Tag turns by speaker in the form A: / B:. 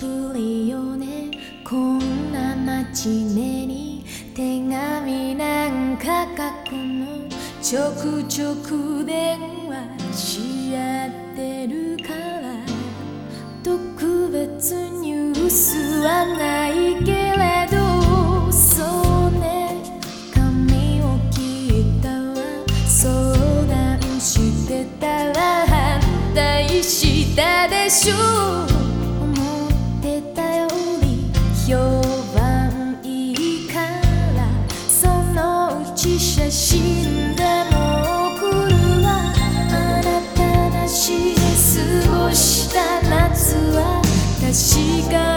A: ぶりよねこんな街ねに手紙なんか書くの。ちょくちょく電話し合ってるから。特別ニュースはないけれど。そうね。髪を切ったわ。相談してたら反対したでしょ。う確か